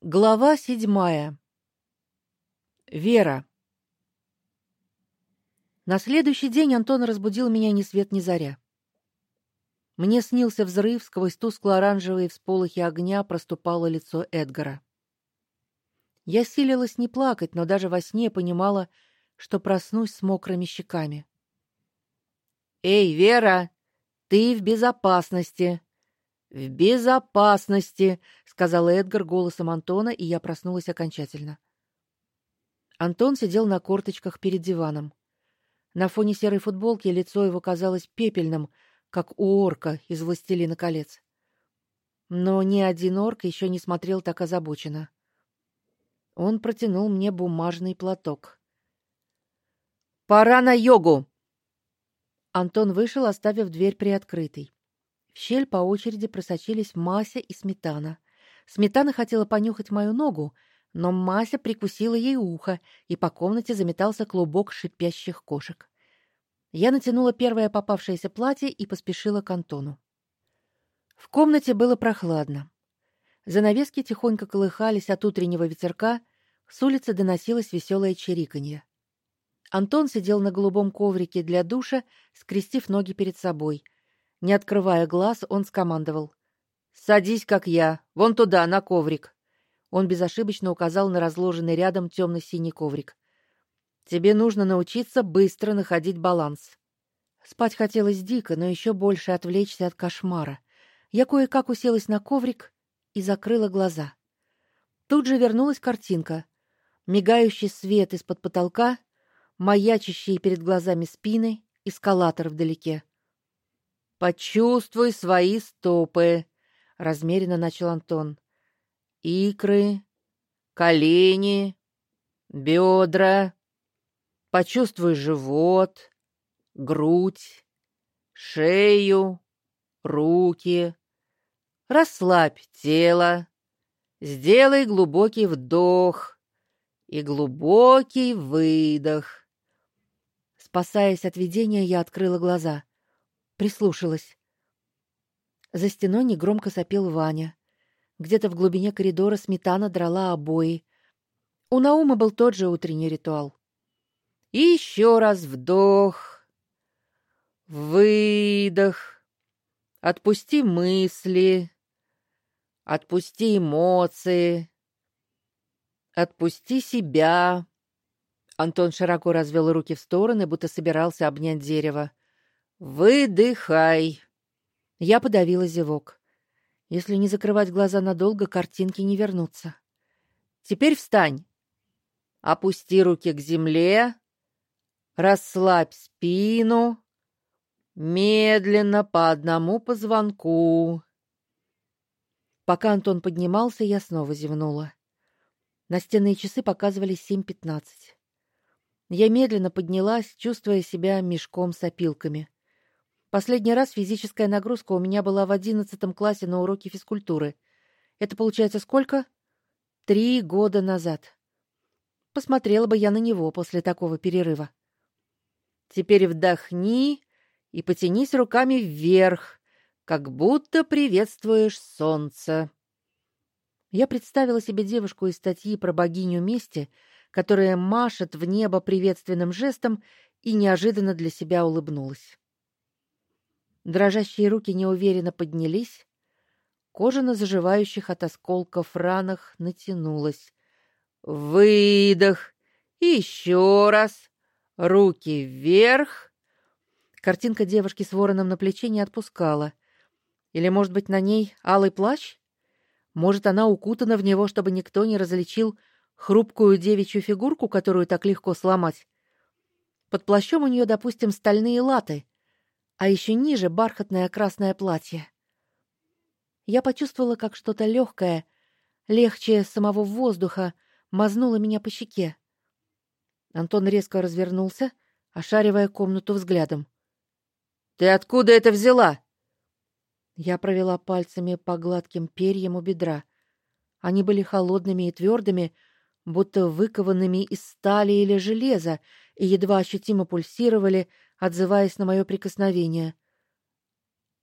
Глава седьмая. Вера. На следующий день Антон разбудил меня ни свет ни заря. Мне снился взрыв, сквозь тускло-оранжевые всполохи огня проступало лицо Эдгара. Я силилась не плакать, но даже во сне понимала, что проснусь с мокрыми щеками. Эй, Вера, ты в безопасности, в безопасности, сказал Эдгар голосом Антона, и я проснулась окончательно. Антон сидел на корточках перед диваном. На фоне серой футболки лицо его казалось пепельным, как у орка из Властелина колец. Но ни один орк еще не смотрел так озабоченно. Он протянул мне бумажный платок. Пора на йогу. Антон вышел, оставив дверь приоткрытой. Щель по очереди просочились Мася и Сметана. Сметана хотела понюхать мою ногу, но Мася прикусила ей ухо, и по комнате заметался клубок шипящих кошек. Я натянула первое попавшееся платье и поспешила к Антону. В комнате было прохладно. Занавески тихонько колыхались от утреннего ветерка, с улицы доносилось веселое чириканье. Антон сидел на голубом коврике для душа, скрестив ноги перед собой — не открывая глаз, он скомандовал: "Садись, как я, вон туда, на коврик". Он безошибочно указал на разложенный рядом темно синий коврик. Тебе нужно научиться быстро находить баланс. Спать хотелось дико, но еще больше отвлечься от кошмара. Я кое-как уселась на коврик и закрыла глаза. Тут же вернулась картинка. Мигающий свет из-под потолка, маячащие перед глазами спины, эскалатор вдалеке. Почувствуй свои стопы, размеренно начал Антон. Икры, колени, бедра. Почувствуй живот, грудь, шею, руки. Расслабь тело. Сделай глубокий вдох и глубокий выдох. Спасаясь от видения, я открыла глаза прислушалась. За стеной негромко сопел Ваня. Где-то в глубине коридора сметана драла обои. У Наума был тот же утренний ритуал. И еще раз вдох. Выдох. Отпусти мысли. Отпусти эмоции. Отпусти себя. Антон широко развел руки в стороны, будто собирался обнять дерево. Выдыхай. Я подавила зевок. Если не закрывать глаза надолго, картинки не вернутся. Теперь встань. Опусти руки к земле. Расслабь спину. Медленно по одному позвонку. Пока Антон поднимался, я снова зевнула. Настенные часы показывали семь пятнадцать. Я медленно поднялась, чувствуя себя мешком с опилками. Последний раз физическая нагрузка у меня была в одиннадцатом классе на уроке физкультуры. Это получается сколько? Три года назад. Посмотрела бы я на него после такого перерыва. Теперь вдохни и потянись руками вверх, как будто приветствуешь солнце. Я представила себе девушку из статьи про богиню мести, которая машет в небо приветственным жестом и неожиданно для себя улыбнулась. Дрожащие руки неуверенно поднялись, кожа на заживающих от осколков ранах натянулась. Выдох. Еще раз. Руки вверх. Картинка девушки с вороном на плече не отпускала. Или, может быть, на ней алый плащ? Может, она укутана в него, чтобы никто не различил хрупкую девичью фигурку, которую так легко сломать. Под плащом у нее, допустим, стальные латы а еще ниже бархатное красное платье. Я почувствовала, как что-то легкое, легче самого воздуха, мазнуло меня по щеке. Антон резко развернулся, ошаривая комнату взглядом. Ты откуда это взяла? Я провела пальцами по гладким перьям у бедра. Они были холодными и твердыми, будто выкованными из стали или железа, и едва ощутимо пульсировали, отзываясь на мое прикосновение.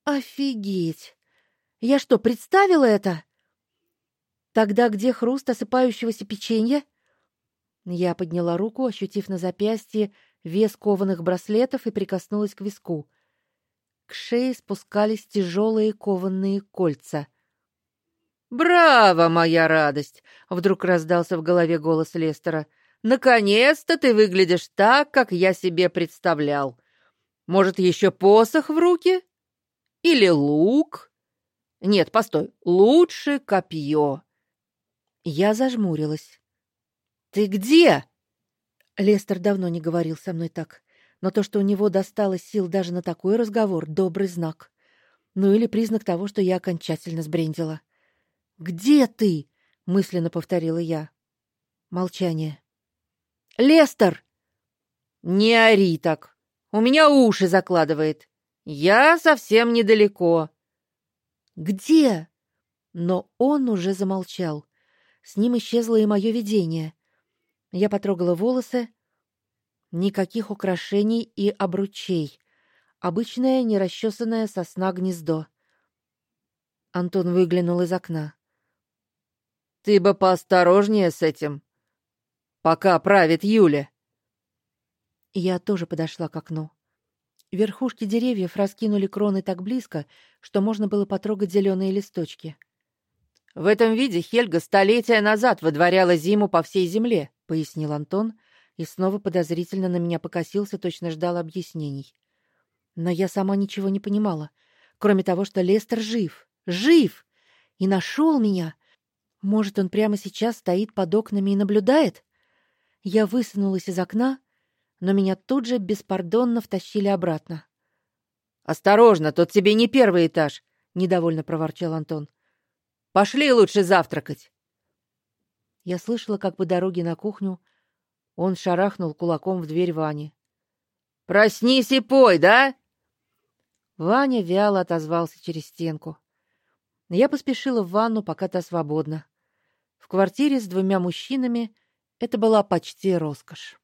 Офигеть. Я что, представила это? Тогда где хруст осыпающегося печенья? Я подняла руку, ощутив на запястье вес кованых браслетов и прикоснулась к виску. К шее спускались тяжелые кованные кольца. Браво, моя радость, вдруг раздался в голове голос Лестера. Наконец-то ты выглядишь так, как я себе представлял. Может, еще посох в руки? Или лук? Нет, постой, лучше копье. Я зажмурилась. Ты где? Лестер давно не говорил со мной так, но то, что у него досталось сил даже на такой разговор, добрый знак. Ну или признак того, что я окончательно сбрендила. Где ты? мысленно повторила я. Молчание. Лестер. Не ори так. У меня уши закладывает. Я совсем недалеко. Где? Но он уже замолчал. С ним исчезло и мое видение. Я потрогала волосы. Никаких украшений и обручей. Обычное нерасчесанное сосна гнездо. Антон выглянул из окна. Ты бы поосторожнее с этим. Пока правит Юля. Я тоже подошла к окну. Верхушки деревьев раскинули кроны так близко, что можно было потрогать зеленые листочки. В этом виде Хельга столетия назад выдворяла зиму по всей земле, пояснил Антон и снова подозрительно на меня покосился, точно ждал объяснений. Но я сама ничего не понимала, кроме того, что Лестер жив, жив и нашел меня может, он прямо сейчас стоит под окнами и наблюдает? Я высунулась из окна, но меня тут же беспардонно втащили обратно. Осторожно, тут тебе не первый этаж, недовольно проворчал Антон. Пошли лучше завтракать. Я слышала, как по дороге на кухню он шарахнул кулаком в дверь Вани. Проснись и пой, да? Ваня вяло отозвался через стенку. Я поспешила в ванну, пока та свободна. В квартире с двумя мужчинами это была почти роскошь.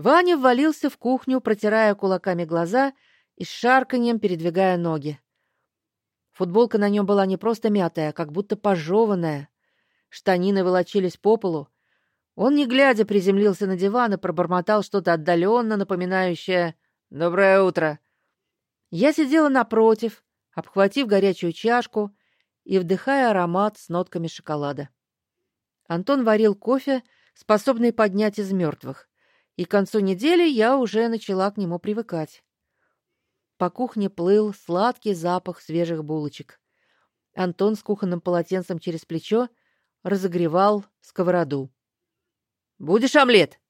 Ваня ввалился в кухню, протирая кулаками глаза и с шарканьем передвигая ноги. Футболка на нем была не просто мятая, а как будто пожеванная. Штанины волочились по полу. Он, не глядя, приземлился на диван и пробормотал что-то отдаленно напоминающее «Доброе утро». Я сидела напротив, обхватив горячую чашку и вдыхая аромат с нотками шоколада. Антон варил кофе, способный поднять из мертвых, и к концу недели я уже начала к нему привыкать. По кухне плыл сладкий запах свежих булочек. Антон с кухонным полотенцем через плечо разогревал сковороду. Будешь омлет?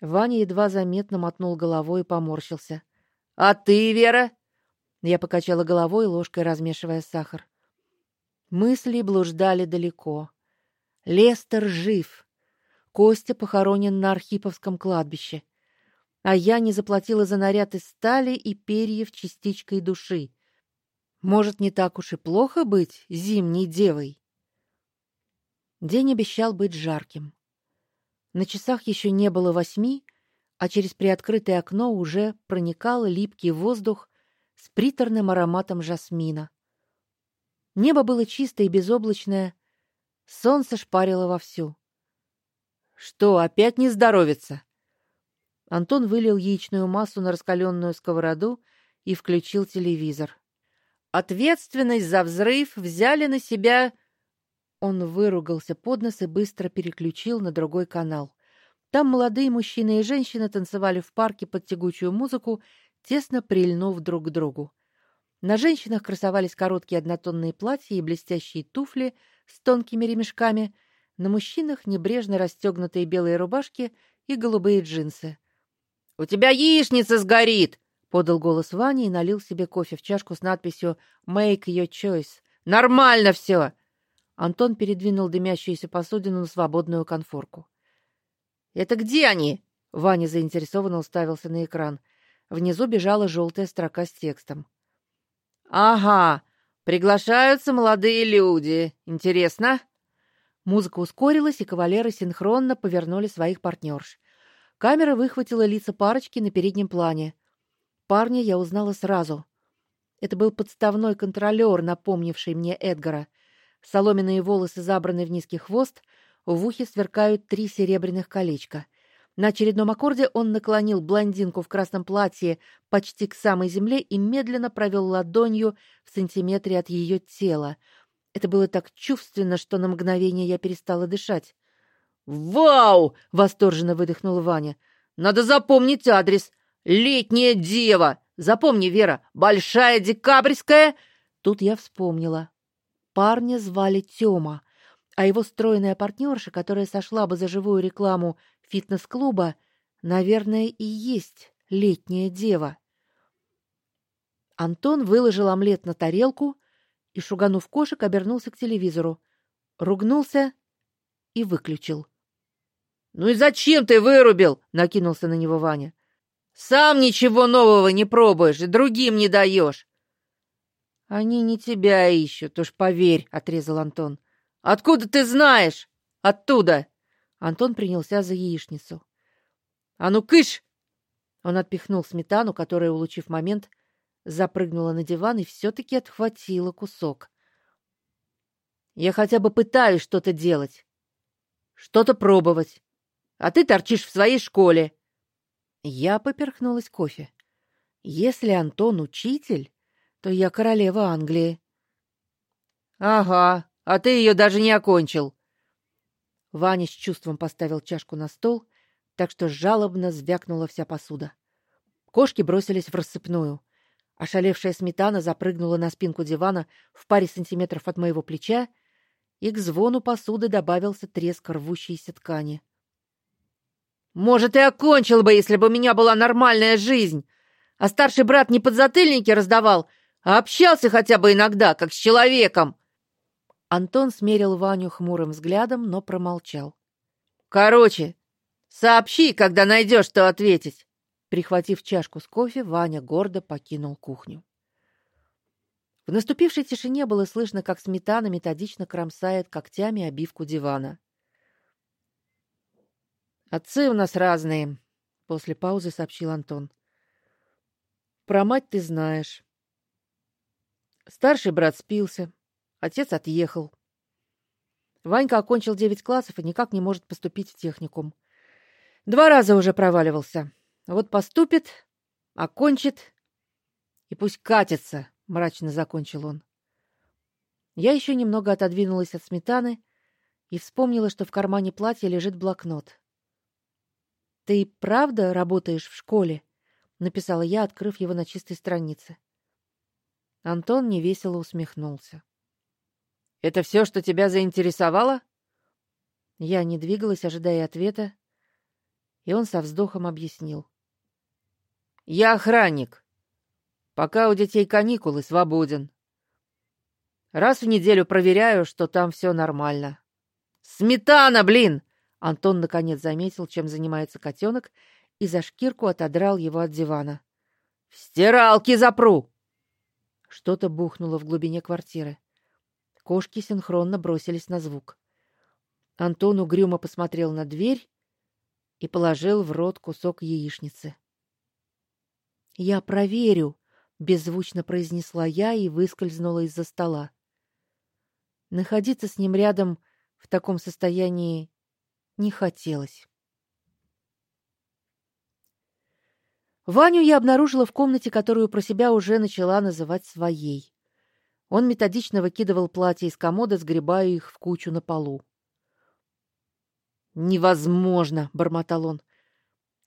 Ваня едва заметно мотнул головой и поморщился. А ты, Вера? Я покачала головой, ложкой размешивая сахар. Мысли блуждали далеко. Лестер жив. Костя похоронен на Архиповском кладбище. А я не заплатила за наряд из стали и перьев частичкой души. Может, не так уж и плохо быть зимней девой. День обещал быть жарким. На часах еще не было восьми, а через приоткрытое окно уже проникал липкий воздух с приторным ароматом жасмина. Небо было чистое и безоблачное, солнце шпарило вовсю. Что, опять не здоровится? Антон вылил яичную массу на раскаленную сковороду и включил телевизор. Ответственность за взрыв взяли на себя. Он выругался под нос и быстро переключил на другой канал. Там молодые мужчины и женщины танцевали в парке под тягучую музыку, тесно прильнув друг к другу. На женщинах красовались короткие однотонные платья и блестящие туфли с тонкими ремешками, на мужчинах небрежно расстегнутые белые рубашки и голубые джинсы. У тебя яичница сгорит, подал голос Ваня и налил себе кофе в чашку с надписью Make your choice. Нормально все!» Антон передвинул дымящуюся посудину на свободную конфорку. Это где они? Ваня заинтересованно уставился на экран. Внизу бежала желтая строка с текстом. Ага, приглашаются молодые люди. Интересно? Музыка ускорилась, и кавалеры синхронно повернули своих партнерш. Камера выхватила лица парочки на переднем плане. Парня я узнала сразу. Это был подставной контролер, напомнивший мне Эдгара. соломенные волосы забраны в низкий хвост, в ухе сверкают три серебряных колечка. На очередном аккорде он наклонил блондинку в красном платье почти к самой земле и медленно провел ладонью в сантиметре от ее тела. Это было так чувственно, что на мгновение я перестала дышать. «Вау!» — восторженно выдохнул Ваня. «Надо запомнить адрес. Летняя дева. Запомни, Вера, Большая Декабрьская». Тут я вспомнила. Парня звали Тёма, а его стройная партнерша, которая сошла бы за живую рекламу фитнес-клуба, наверное, и есть летняя дева. Антон выложил омлет на тарелку и, шуганув кошек, обернулся к телевизору, ругнулся и выключил. Ну и зачем ты вырубил? накинулся на него Ваня. Сам ничего нового не пробуешь и другим не даешь. Они не тебя ищут, уж поверь, отрезал Антон. Откуда ты знаешь? Оттуда. Антон принялся за яичницу. А ну кыш! Он отпихнул сметану, которая, улучив момент, запрыгнула на диван и все таки отхватила кусок. Я хотя бы пытаюсь что-то делать, что-то пробовать. А ты торчишь в своей школе. Я поперхнулась кофе. Если Антон учитель, то я королева Англии. Ага, а ты ее даже не окончил. Ваня с чувством поставил чашку на стол, так что жалобно звякнула вся посуда. Кошки бросились в рассыпную. Ошалевшая сметана запрыгнула на спинку дивана в паре сантиметров от моего плеча, и к звону посуды добавился треск рвущейся ткани. Может, и окончил бы, если бы у меня была нормальная жизнь. А старший брат не подзатыльники раздавал, а общался хотя бы иногда, как с человеком. Антон смерил Ваню хмурым взглядом, но промолчал. Короче, сообщи, когда найдешь, что ответить. Прихватив чашку с кофе, Ваня гордо покинул кухню. В наступившей тишине было слышно, как сметана методично кромсает когтями обивку дивана. Отцы у нас разные, после паузы сообщил Антон. Про мать ты знаешь. Старший брат спился, Отец отъехал. Ванька окончил девять классов и никак не может поступить в техникум. Два раза уже проваливался. Вот поступит, окончит и пусть катится, мрачно закончил он. Я еще немного отодвинулась от сметаны и вспомнила, что в кармане платья лежит блокнот. Ты правда работаешь в школе? написала я, открыв его на чистой странице. Антон невесело усмехнулся. Это все, что тебя заинтересовало? Я не двигалась, ожидая ответа, и он со вздохом объяснил. Я охранник. Пока у детей каникулы, свободен. Раз в неделю проверяю, что там все нормально. Сметана, блин. Антон наконец заметил, чем занимается котенок, и за шкирку отодрал его от дивана. В стиралке запру. Что-то бухнуло в глубине квартиры. Кошки синхронно бросились на звук. Антон угрюмо посмотрел на дверь и положил в рот кусок яичницы. "Я проверю", беззвучно произнесла я и выскользнула из-за стола. Находиться с ним рядом в таком состоянии не хотелось. Ваню я обнаружила в комнате, которую про себя уже начала называть своей. Он методично выкидывал платья из комода, сгребая их в кучу на полу. Невозможно, бормотал он.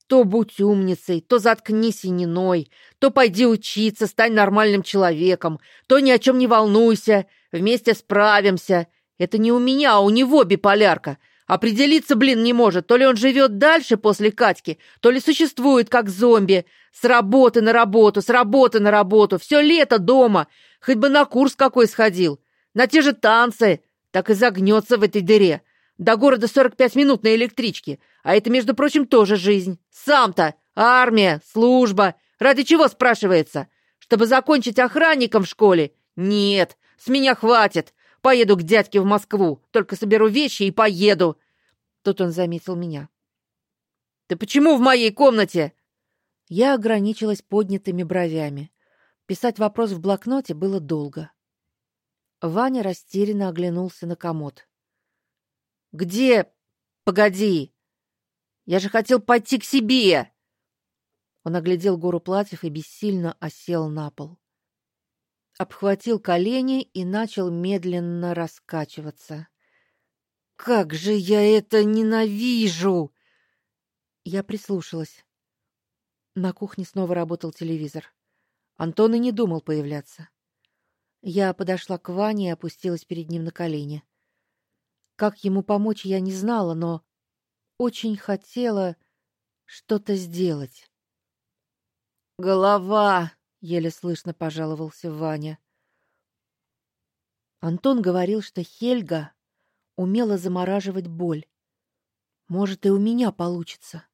То будь умницей, то заткнись и не ной, то пойди учиться, стань нормальным человеком, то ни о чем не волнуйся, вместе справимся. Это не у меня, а у него биполярка. Определиться, блин, не может. То ли он живет дальше после Катьки, то ли существует как зомби. С работы на работу, с работы на работу, все лето дома. Хоть бы на курс какой сходил. На те же танцы. Так и загнется в этой дыре. До города 45 минут на электричке. А это, между прочим, тоже жизнь. Сам-то. Армия, служба. Ради чего, спрашивается? Чтобы закончить охранником в школе? Нет, с меня хватит. Поеду к дядьке в Москву. Только соберу вещи и поеду. Тут он заметил меня. Ты почему в моей комнате? Я ограничилась поднятыми бровями. Писать вопрос в блокноте было долго. Ваня растерянно оглянулся на комод. Где? Погоди. Я же хотел пойти к себе. Он оглядел гору платьев и бессильно осел на пол. Обхватил колени и начал медленно раскачиваться. Как же я это ненавижу. Я прислушалась. На кухне снова работал телевизор. Антон и не думал появляться. Я подошла к Ване и опустилась перед ним на колени. Как ему помочь, я не знала, но очень хотела что-то сделать. Голова, еле слышно пожаловался Ваня. Антон говорил, что Хельга умела замораживать боль. Может, и у меня получится.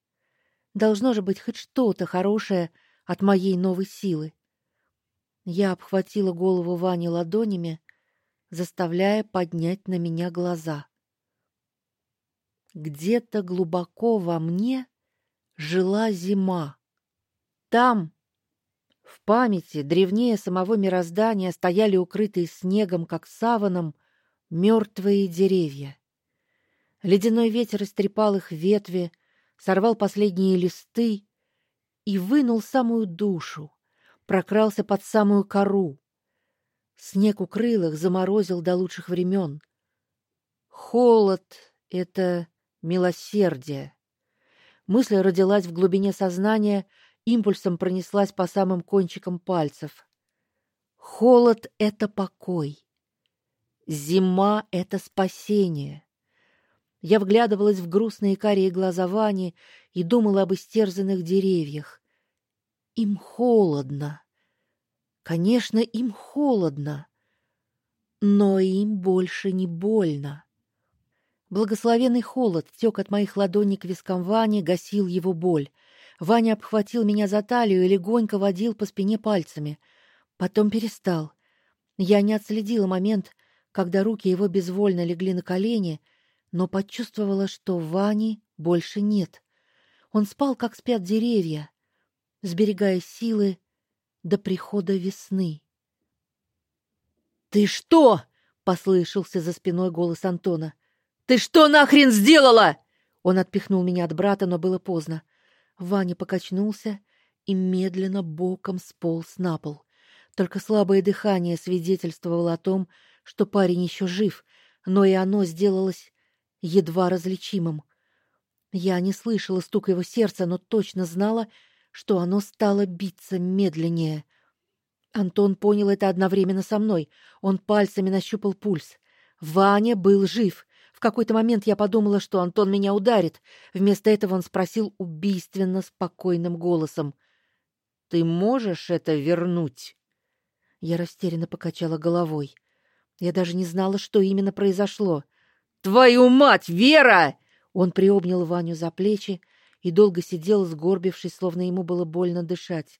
Должно же быть хоть что-то хорошее от моей новой силы. Я обхватила голову Вани ладонями, заставляя поднять на меня глаза. Где-то глубоко во мне жила зима. Там, в памяти, древнее самого мироздания, стояли укрытые снегом, как саваном, мертвые деревья. Ледяной ветер истрепал их ветви, сорвал последние листы и вынул самую душу, прокрался под самую кору. Снег укрыл их, заморозил до лучших времен. Холод это милосердие. Мысль родилась в глубине сознания, импульсом пронеслась по самым кончикам пальцев. Холод это покой. Зима это спасение. Я вглядывалась в грустные карие глаза Вани и думала об истерзанных деревьях. Им холодно. Конечно, им холодно. Но им больше не больно. Благословенный холод тек от моих ладоней к вискам Вани, гасил его боль. Ваня обхватил меня за талию и легонько водил по спине пальцами. Потом перестал. Я не отследила момент, когда руки его безвольно легли на колени, но почувствовала, что Вани больше нет. Он спал, как спят деревья, сберегая силы до прихода весны. Ты что? послышался за спиной голос Антона. Ты что нахрен сделала? Он отпихнул меня от брата, но было поздно. Ваня покачнулся и медленно боком сполз на пол. Только слабое дыхание свидетельствовало о том, что парень еще жив, но и оно сделалось едва различимым. Я не слышала стука его сердца, но точно знала, что оно стало биться медленнее. Антон понял это одновременно со мной. Он пальцами нащупал пульс. Ваня был жив. В какой-то момент я подумала, что Антон меня ударит. Вместо этого он спросил убийственно спокойным голосом: "Ты можешь это вернуть?" Я растерянно покачала головой. Я даже не знала, что именно произошло. "Твою мать, Вера!" Он приобнял Ваню за плечи и долго сидел, сгорбившись, словно ему было больно дышать.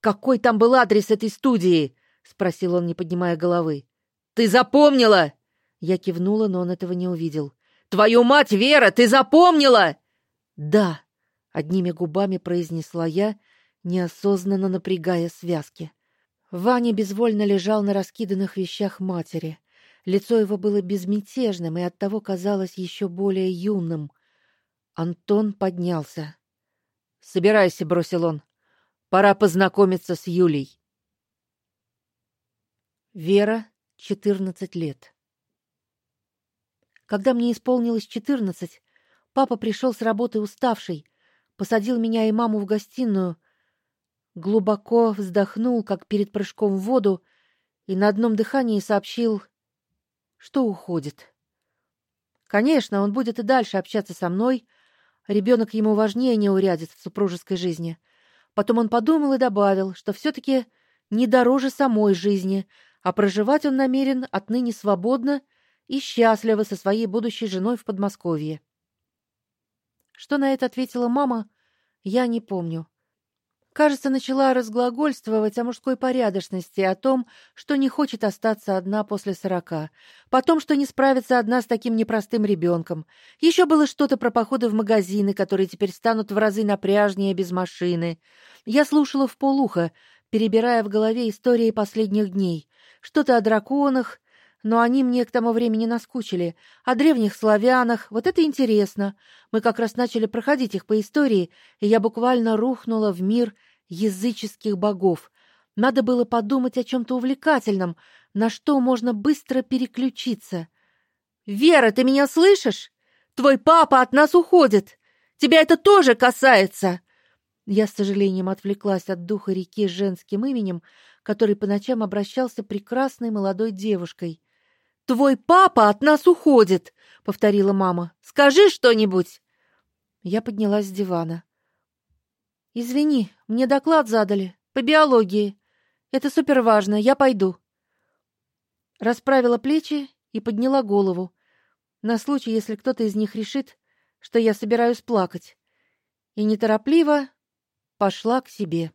Какой там был адрес этой студии? спросил он, не поднимая головы. Ты запомнила? Я кивнула, но он этого не увидел. Твою мать, Вера, ты запомнила? Да, одними губами произнесла я, неосознанно напрягая связки. Ваня безвольно лежал на раскиданных вещах матери. Лицо его было безмятежным и оттого казалось еще более юным. Антон поднялся. "Собирайся", бросил он. "Пора познакомиться с Юлей". Вера, 14 лет. Когда мне исполнилось четырнадцать, папа пришел с работы уставший, посадил меня и маму в гостиную, глубоко вздохнул, как перед прыжком в воду, и на одном дыхании сообщил, что уходит. Конечно, он будет и дальше общаться со мной. Ребенок ему важнее неурядиц в супружеской жизни. Потом он подумал и добавил, что все таки не дороже самой жизни, а проживать он намерен отныне свободно и счастлива со своей будущей женой в Подмосковье. Что на это ответила мама, я не помню. Кажется, начала разглагольствовать о мужской порядочности, о том, что не хочет остаться одна после сорока, потом, что не справится одна с таким непростым ребенком. Еще было что-то про походы в магазины, которые теперь станут в разы напряжнее без машины. Я слушала в полухо, перебирая в голове истории последних дней, Что-то о драконах, но они мне к тому времени наскучили. О древних славянах, вот это интересно. Мы как раз начали проходить их по истории, и я буквально рухнула в мир языческих богов. Надо было подумать о чем то увлекательном, на что можно быстро переключиться. Вера, ты меня слышишь? Твой папа от нас уходит. Тебя это тоже касается. Я с сожалением отвлеклась от духа реки с женским именем, который по ночам обращался прекрасной молодой девушкой. Твой папа от нас уходит, повторила мама. Скажи что-нибудь. Я поднялась с дивана. Извини, мне доклад задали по биологии. Это супер важно, я пойду. Расправила плечи и подняла голову, на случай, если кто-то из них решит, что я собираюсь плакать. И неторопливо пошла к себе.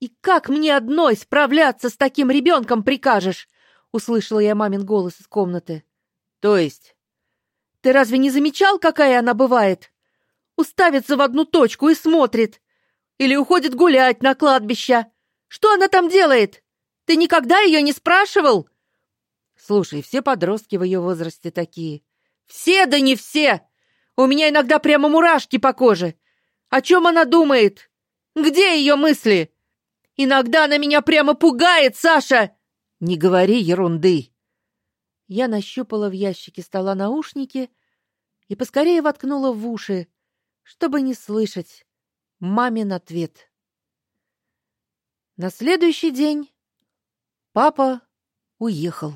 И как мне одной справляться с таким ребенком прикажешь? Услышала я мамин голос из комнаты. То есть ты разве не замечал, какая она бывает? Уставится в одну точку и смотрит, или уходит гулять на кладбище. Что она там делает? Ты никогда ее не спрашивал? Слушай, все подростки в ее возрасте такие. Все да не все. У меня иногда прямо мурашки по коже. О чем она думает? Где ее мысли? Иногда она меня прямо пугает, Саша. Не говори ерунды. Я нащупала в ящике стола наушники и поскорее воткнула в уши, чтобы не слышать мамин ответ. На следующий день папа уехал.